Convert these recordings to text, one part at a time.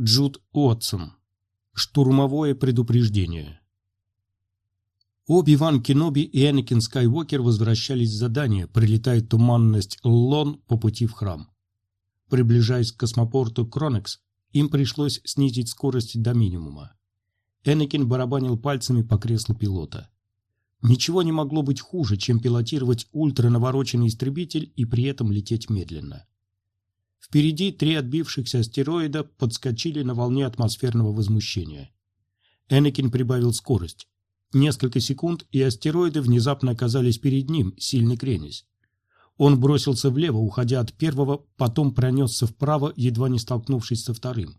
Джуд Уотсон. Штурмовое предупреждение. Оби-Ван Кеноби и Энакин Скайуокер возвращались с задания, прилетая туманность Лон по пути в храм. Приближаясь к космопорту Кронекс, им пришлось снизить скорость до минимума. Энакин барабанил пальцами по креслу пилота. Ничего не могло быть хуже, чем пилотировать ультранавороченный истребитель и при этом лететь медленно. Впереди три отбившихся астероида подскочили на волне атмосферного возмущения. Энакин прибавил скорость. Несколько секунд, и астероиды внезапно оказались перед ним, сильно кренясь. Он бросился влево, уходя от первого, потом пронесся вправо, едва не столкнувшись со вторым.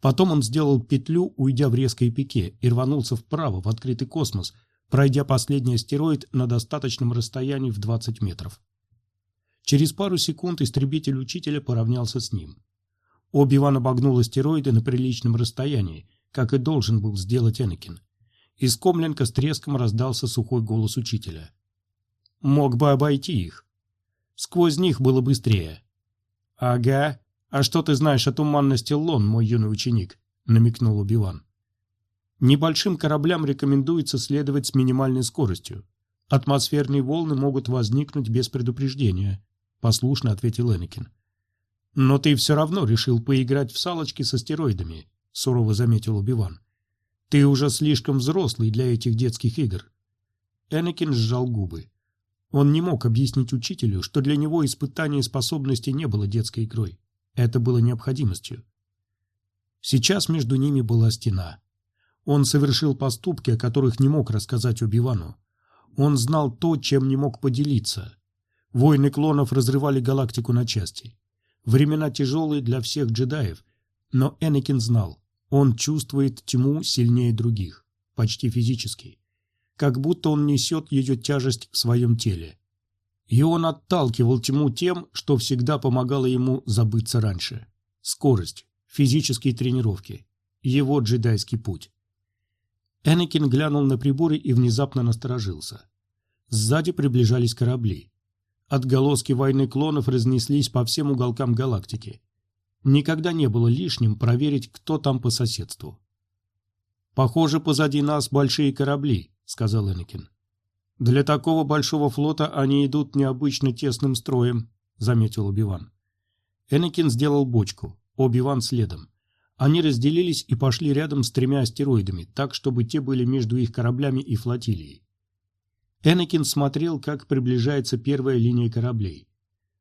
Потом он сделал петлю, уйдя в резкое пике, и рванулся вправо, в открытый космос, пройдя последний астероид на достаточном расстоянии в 20 метров. Через пару секунд истребитель учителя поравнялся с ним. Оби-Ван обогнул астероиды на приличном расстоянии, как и должен был сделать Энакин. Из комленка с треском раздался сухой голос учителя. «Мог бы обойти их. Сквозь них было быстрее». «Ага. А что ты знаешь о туманности Лон, мой юный ученик?» — намекнул Оби-Ван. «Небольшим кораблям рекомендуется следовать с минимальной скоростью. Атмосферные волны могут возникнуть без предупреждения. — послушно ответил Энакин. «Но ты все равно решил поиграть в салочки с астероидами», — сурово заметил Убиван. «Ты уже слишком взрослый для этих детских игр». Энакин сжал губы. Он не мог объяснить учителю, что для него испытание способности не было детской игрой. Это было необходимостью. Сейчас между ними была стена. Он совершил поступки, о которых не мог рассказать Убивану. Он знал то, чем не мог поделиться. Войны клонов разрывали галактику на части. Времена тяжелые для всех джедаев, но Энакин знал, он чувствует тьму сильнее других, почти физически. Как будто он несет ее тяжесть в своем теле. И он отталкивал тьму тем, что всегда помогало ему забыться раньше. Скорость, физические тренировки, его джедайский путь. Энакин глянул на приборы и внезапно насторожился. Сзади приближались корабли. Отголоски войны клонов разнеслись по всем уголкам галактики. Никогда не было лишним проверить, кто там по соседству. «Похоже, позади нас большие корабли», — сказал Энакин. «Для такого большого флота они идут необычно тесным строем», — заметил Убиван. Энакин сделал бочку, Оби-Ван следом. Они разделились и пошли рядом с тремя астероидами, так, чтобы те были между их кораблями и флотилией. Энакин смотрел, как приближается первая линия кораблей.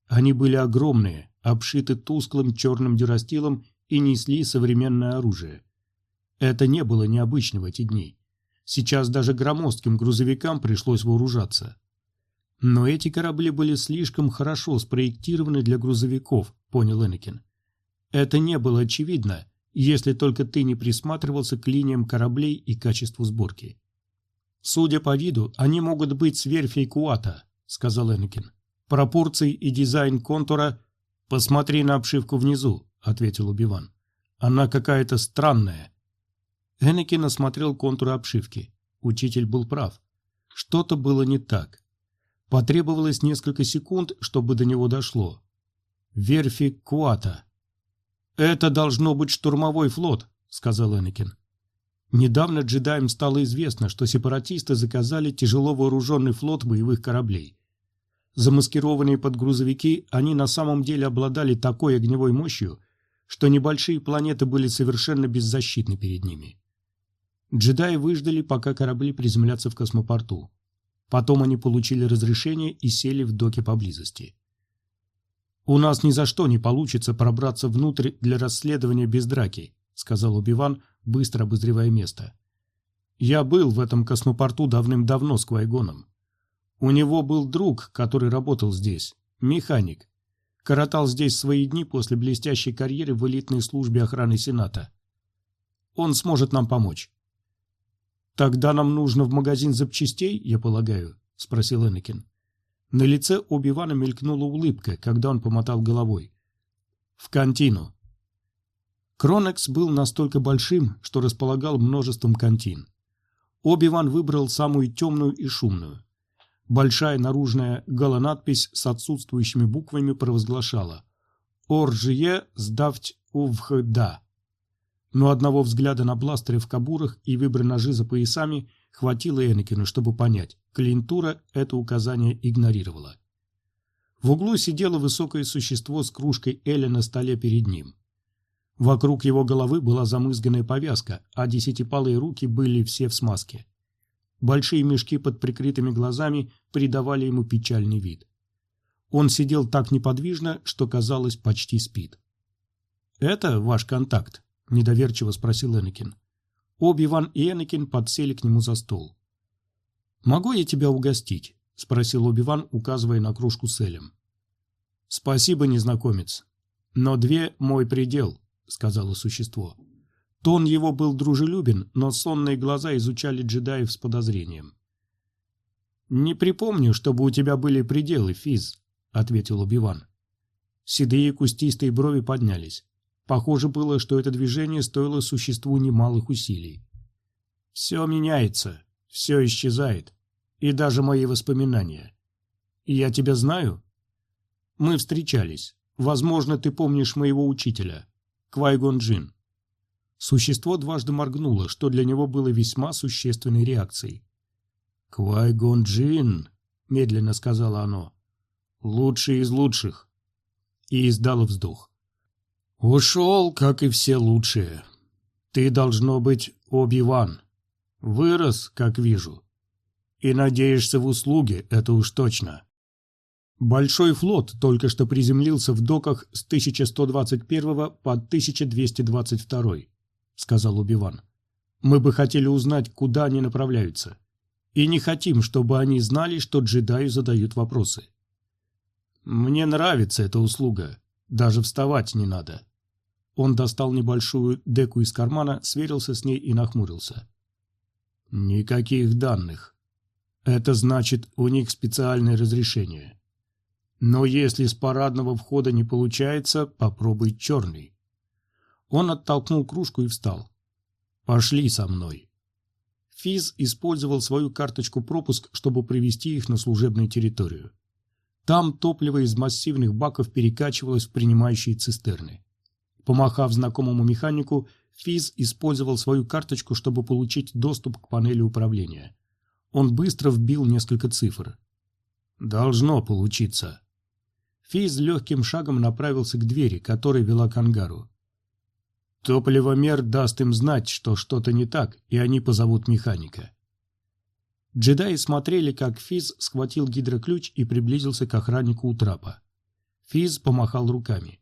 Они были огромные, обшиты тусклым черным дюрастилом и несли современное оружие. Это не было необычно в эти дни. Сейчас даже громоздким грузовикам пришлось вооружаться. Но эти корабли были слишком хорошо спроектированы для грузовиков, понял Энакин. Это не было очевидно, если только ты не присматривался к линиям кораблей и качеству сборки. «Судя по виду, они могут быть с верфей Куата», — сказал Энакин. «Пропорции и дизайн контура...» «Посмотри на обшивку внизу», — ответил Убиван. «Она какая-то странная». Энакин осмотрел контуры обшивки. Учитель был прав. Что-то было не так. Потребовалось несколько секунд, чтобы до него дошло. Верфи Куата. «Это должно быть штурмовой флот», — сказал Энакин. Недавно джедаям стало известно, что сепаратисты заказали тяжело вооруженный флот боевых кораблей. Замаскированные под грузовики, они на самом деле обладали такой огневой мощью, что небольшие планеты были совершенно беззащитны перед ними. Джедаи выждали, пока корабли приземлятся в космопорту. Потом они получили разрешение и сели в доке поблизости. «У нас ни за что не получится пробраться внутрь для расследования без драки», сказал Убиван, быстро обозревая место. «Я был в этом космопорту давным-давно с Квайгоном. У него был друг, который работал здесь, механик. Коротал здесь свои дни после блестящей карьеры в элитной службе охраны Сената. Он сможет нам помочь». «Тогда нам нужно в магазин запчастей, я полагаю?» — спросил Энакин. На лице Оби-Вана мелькнула улыбка, когда он помотал головой. «В контину. Кронекс был настолько большим, что располагал множеством кантин. Оби-Ван выбрал самую темную и шумную. Большая наружная голонадпись с отсутствующими буквами провозглашала «Оржие сдавть увхда». но одного взгляда на бластеры в кабурах и выбор ножи за поясами хватило Энакину, чтобы понять, клиентура это указание игнорировала. В углу сидело высокое существо с кружкой Эля на столе перед ним. Вокруг его головы была замызганная повязка, а десятипалые руки были все в смазке. Большие мешки под прикрытыми глазами придавали ему печальный вид. Он сидел так неподвижно, что, казалось, почти спит. «Это ваш контакт?» – недоверчиво спросил Энакин. Оби-Ван и Энакин подсели к нему за стол. «Могу я тебя угостить?» – спросил Оби-Ван, указывая на кружку с Элем. «Спасибо, незнакомец. Но две – мой предел», – сказало существо. Тон его был дружелюбен, но сонные глаза изучали джедаев с подозрением. «Не припомню, чтобы у тебя были пределы, Физ», — ответил Убиван. Седые кустистые брови поднялись. Похоже было, что это движение стоило существу немалых усилий. «Все меняется, все исчезает, и даже мои воспоминания. Я тебя знаю?» «Мы встречались. Возможно, ты помнишь моего учителя, Квайгон Джин». Существо дважды моргнуло, что для него было весьма существенной реакцией. «Квайгон Джин», — медленно сказала оно, — «лучший из лучших». И издало вздох. «Ушел, как и все лучшие. Ты, должно быть, Оби-Ван. Вырос, как вижу. И надеешься в услуги, это уж точно». Большой флот только что приземлился в доках с 1121 по 1222 сказал Убиван. «Мы бы хотели узнать, куда они направляются. И не хотим, чтобы они знали, что джедаи задают вопросы». «Мне нравится эта услуга. Даже вставать не надо». Он достал небольшую деку из кармана, сверился с ней и нахмурился. «Никаких данных. Это значит, у них специальное разрешение. Но если с парадного входа не получается, попробуй черный. Он оттолкнул кружку и встал. «Пошли со мной». Физ использовал свою карточку-пропуск, чтобы привести их на служебную территорию. Там топливо из массивных баков перекачивалось в принимающие цистерны. Помахав знакомому механику, Физ использовал свою карточку, чтобы получить доступ к панели управления. Он быстро вбил несколько цифр. «Должно получиться». Физ легким шагом направился к двери, которая вела к ангару. Топливомер даст им знать, что что-то не так, и они позовут механика. Джедаи смотрели, как Физ схватил гидроключ и приблизился к охраннику у трапа. Физ помахал руками.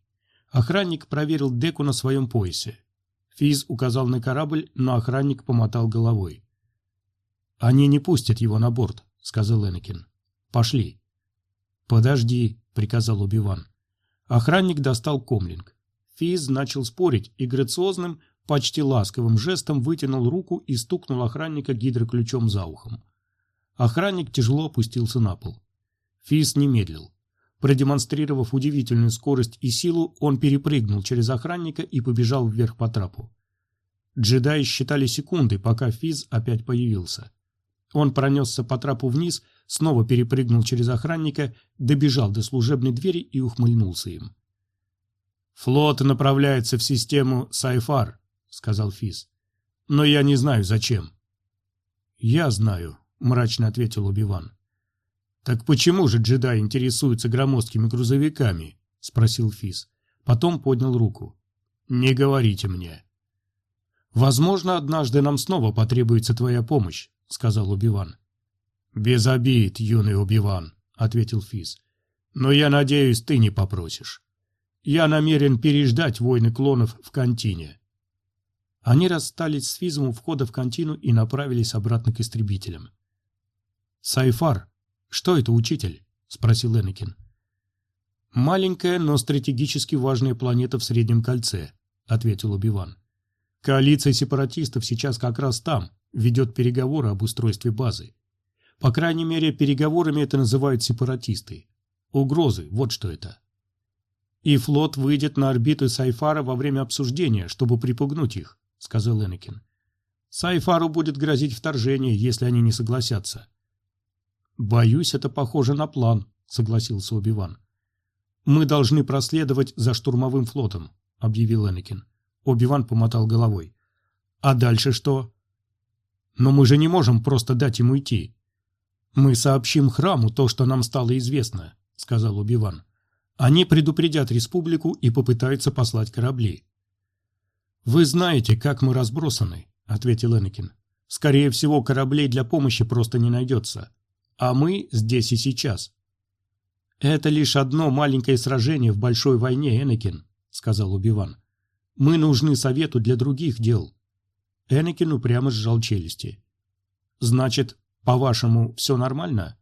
Охранник проверил деку на своем поясе. Физ указал на корабль, но охранник помотал головой. «Они не пустят его на борт», — сказал Энакин. «Пошли». «Подожди», — приказал Убиван. Охранник достал комлинг. Физ начал спорить и грациозным, почти ласковым жестом вытянул руку и стукнул охранника гидроключом за ухом. Охранник тяжело опустился на пол. Физ не медлил. Продемонстрировав удивительную скорость и силу, он перепрыгнул через охранника и побежал вверх по трапу. Джедаи считали секунды, пока Физ опять появился. Он пронесся по трапу вниз, снова перепрыгнул через охранника, добежал до служебной двери и ухмыльнулся им. «Флот направляется в систему Сайфар», — сказал Физ. «Но я не знаю, зачем». «Я знаю», — мрачно ответил Убиван. «Так почему же джедаи интересуются громоздкими грузовиками?» — спросил Физ. Потом поднял руку. «Не говорите мне». «Возможно, однажды нам снова потребуется твоя помощь», — сказал Убиван. «Без обид, юный Убиван», — ответил Физ. «Но я надеюсь, ты не попросишь». Я намерен переждать войны клонов в контине. Они расстались с Физом у входа в контину и направились обратно к истребителям. «Сайфар, что это, учитель?» – спросил Энакин. «Маленькая, но стратегически важная планета в Среднем кольце», – ответил Убиван. «Коалиция сепаратистов сейчас как раз там, ведет переговоры об устройстве базы. По крайней мере, переговорами это называют сепаратисты. Угрозы, вот что это и флот выйдет на орбиту Сайфара во время обсуждения, чтобы припугнуть их», — сказал Энакин. «Сайфару будет грозить вторжение, если они не согласятся». «Боюсь, это похоже на план», — согласился Оби-Ван. «Мы должны проследовать за штурмовым флотом», — объявил Энакин. Оби-Ван помотал головой. «А дальше что?» «Но мы же не можем просто дать ему идти». «Мы сообщим храму то, что нам стало известно», — сказал Оби-Ван. «Они предупредят республику и попытаются послать корабли». «Вы знаете, как мы разбросаны», — ответил Энакин. «Скорее всего, кораблей для помощи просто не найдется. А мы здесь и сейчас». «Это лишь одно маленькое сражение в большой войне, Энакин», — сказал Убиван. Мы нужны совету для других дел. Энакин упрямо сжал челюсти. Значит, по-вашему, все нормально?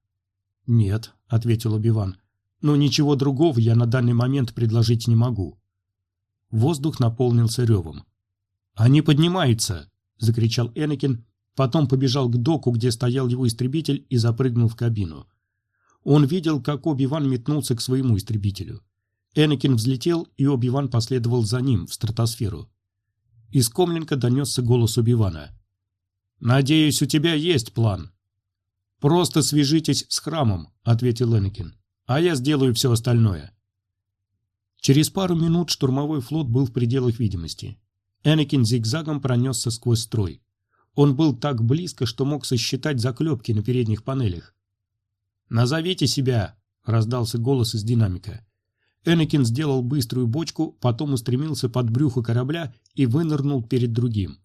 Нет, ответил Обиван. Но ничего другого я на данный момент предложить не могу. Воздух наполнился ревом. «Они поднимаются!» – закричал Энакин, потом побежал к доку, где стоял его истребитель, и запрыгнул в кабину. Он видел, как Оби-Ван метнулся к своему истребителю. Энакин взлетел, и Оби-Ван последовал за ним в стратосферу. Из комлинка донесся голос Оби-Вана. «Надеюсь, у тебя есть план». «Просто свяжитесь с храмом», — ответил Энакин. «А я сделаю все остальное». Через пару минут штурмовой флот был в пределах видимости. Энакин зигзагом пронесся сквозь строй. Он был так близко, что мог сосчитать заклепки на передних панелях. «Назовите себя!» — раздался голос из динамика. Энакин сделал быструю бочку, потом устремился под брюхо корабля и вынырнул перед другим.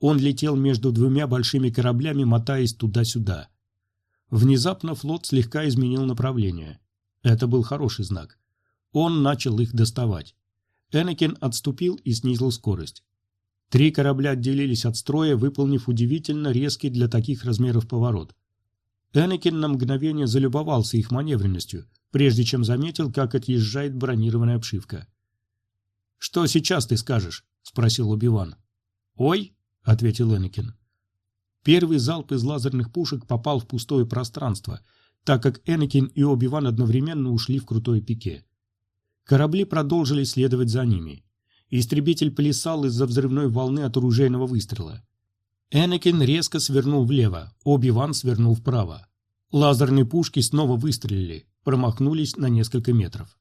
Он летел между двумя большими кораблями, мотаясь туда-сюда. Внезапно флот слегка изменил направление. Это был хороший знак. Он начал их доставать. Энакин отступил и снизил скорость. Три корабля отделились от строя, выполнив удивительно резкий для таких размеров поворот. Энакин на мгновение залюбовался их маневренностью, прежде чем заметил, как отъезжает бронированная обшивка. «Что сейчас ты скажешь?» – спросил Оби-Ван. «Ой!» – ответил Энакин. Первый залп из лазерных пушек попал в пустое пространство, так как Энакин и Оби-Ван одновременно ушли в крутое пике. Корабли продолжили следовать за ними. Истребитель плясал из-за взрывной волны от оружейного выстрела. Энакин резко свернул влево, Оби-Ван свернул вправо. Лазерные пушки снова выстрелили промахнулись на несколько метров.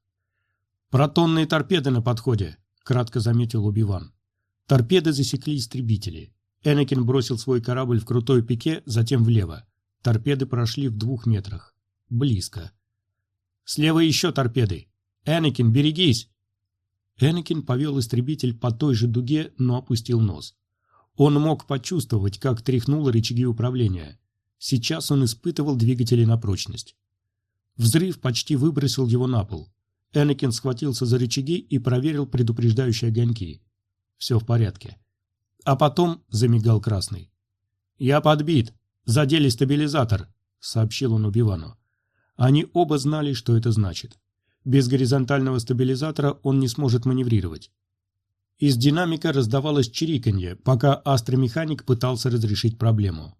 «Протонные торпеды на подходе», — кратко заметил Убиван. Торпеды засекли истребители. Энакин бросил свой корабль в крутой пике, затем влево. Торпеды прошли в двух метрах. Близко. «Слева еще торпеды! Энакин, берегись!» Энакин повел истребитель по той же дуге, но опустил нос. Он мог почувствовать, как тряхнуло рычаги управления. Сейчас он испытывал двигатели на прочность. Взрыв почти выбросил его на пол. Энакин схватился за рычаги и проверил предупреждающие огоньки. Все в порядке. А потом замигал красный. «Я подбит. Задели стабилизатор», — сообщил он Убивану. Они оба знали, что это значит. Без горизонтального стабилизатора он не сможет маневрировать. Из динамика раздавалось чириканье, пока астромеханик пытался разрешить проблему.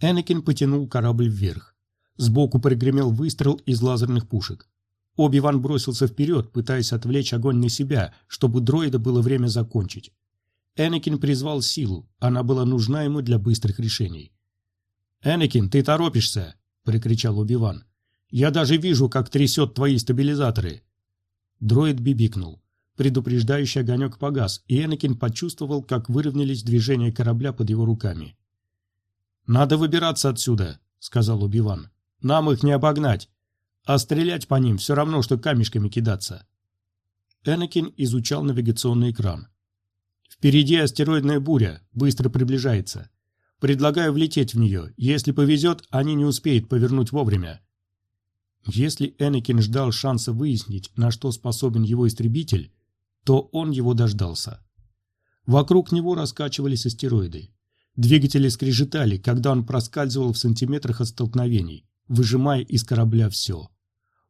Энакин потянул корабль вверх. Сбоку прогремел выстрел из лазерных пушек. Оби-Ван бросился вперед, пытаясь отвлечь огонь на себя, чтобы дроида было время закончить. Энакин призвал силу, она была нужна ему для быстрых решений. «Энакин, ты торопишься!» — прикричал Оби-Ван. «Я даже вижу, как трясет твои стабилизаторы!» Дроид бибикнул. Предупреждающий огонек погас, и Энакин почувствовал, как выровнялись движения корабля под его руками. «Надо выбираться отсюда», — сказал Убиван. Нам их не обогнать. А стрелять по ним все равно, что камешками кидаться. Энакин изучал навигационный экран. Впереди астероидная буря, быстро приближается. Предлагаю влететь в нее. Если повезет, они не успеют повернуть вовремя. Если Энакин ждал шанса выяснить, на что способен его истребитель, то он его дождался. Вокруг него раскачивались астероиды. Двигатели скрежетали, когда он проскальзывал в сантиметрах от столкновений выжимая из корабля все.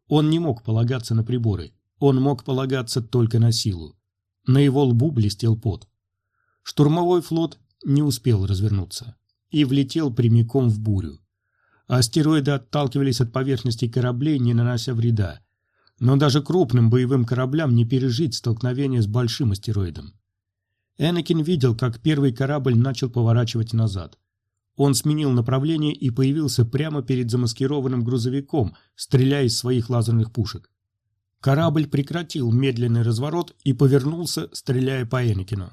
Он не мог полагаться на приборы, он мог полагаться только на силу. На его лбу блестел пот. Штурмовой флот не успел развернуться и влетел прямиком в бурю. Астероиды отталкивались от поверхности кораблей, не нанося вреда. Но даже крупным боевым кораблям не пережить столкновение с большим астероидом. Энакин видел, как первый корабль начал поворачивать назад. Он сменил направление и появился прямо перед замаскированным грузовиком, стреляя из своих лазерных пушек. Корабль прекратил медленный разворот и повернулся, стреляя по Энакину.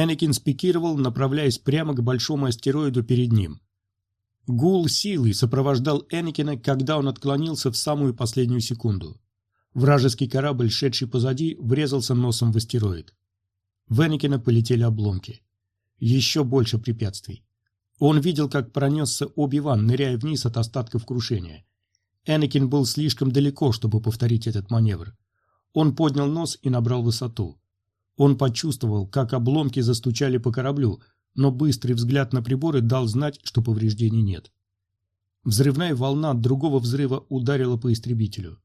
Энакин спикировал, направляясь прямо к большому астероиду перед ним. Гул силы сопровождал Энакина, когда он отклонился в самую последнюю секунду. Вражеский корабль, шедший позади, врезался носом в астероид. В Энакина полетели обломки. Еще больше препятствий. Он видел, как пронесся Оби-Ван, ныряя вниз от остатков крушения. Энакин был слишком далеко, чтобы повторить этот маневр. Он поднял нос и набрал высоту. Он почувствовал, как обломки застучали по кораблю, но быстрый взгляд на приборы дал знать, что повреждений нет. Взрывная волна от другого взрыва ударила по истребителю.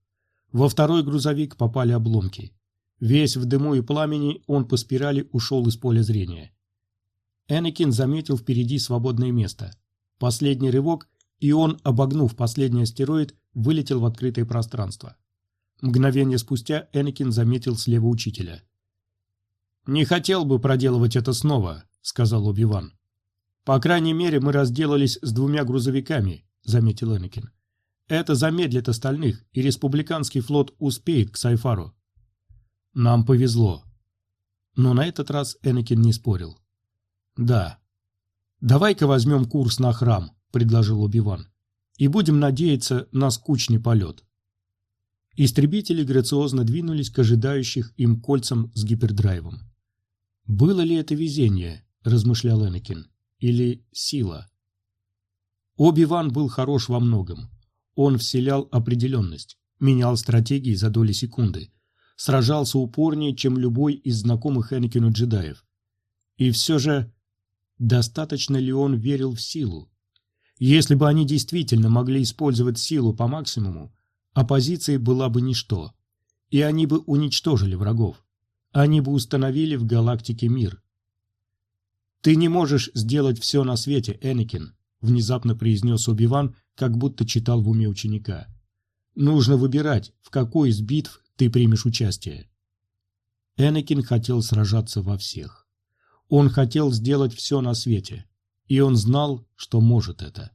Во второй грузовик попали обломки. Весь в дыму и пламени он по спирали ушел из поля зрения. Энакин заметил впереди свободное место. Последний рывок, и он, обогнув последний астероид, вылетел в открытое пространство. Мгновение спустя Энакин заметил слева учителя. «Не хотел бы проделывать это снова», — сказал Оби-Ван. «По крайней мере, мы разделались с двумя грузовиками», — заметил Энакин. «Это замедлит остальных, и республиканский флот успеет к Сайфару». «Нам повезло». Но на этот раз Энакин не спорил. «Да». «Давай-ка возьмем курс на храм», — предложил Оби-Ван. «И будем надеяться на скучный полет». Истребители грациозно двинулись к ожидающих им кольцам с гипердрайвом. «Было ли это везение?» – размышлял Энакин. «Или сила?» Оби-Ван был хорош во многом. Он вселял определенность, менял стратегии за доли секунды, сражался упорнее, чем любой из знакомых Энакину джедаев. И все же, достаточно ли он верил в силу? Если бы они действительно могли использовать силу по максимуму, оппозиции была бы ничто, и они бы уничтожили врагов. Они бы установили в галактике мир. «Ты не можешь сделать все на свете, Энакин», — внезапно произнес Оби-Ван, как будто читал в уме ученика. «Нужно выбирать, в какой из битв ты примешь участие». Энакин хотел сражаться во всех. Он хотел сделать все на свете, и он знал, что может это.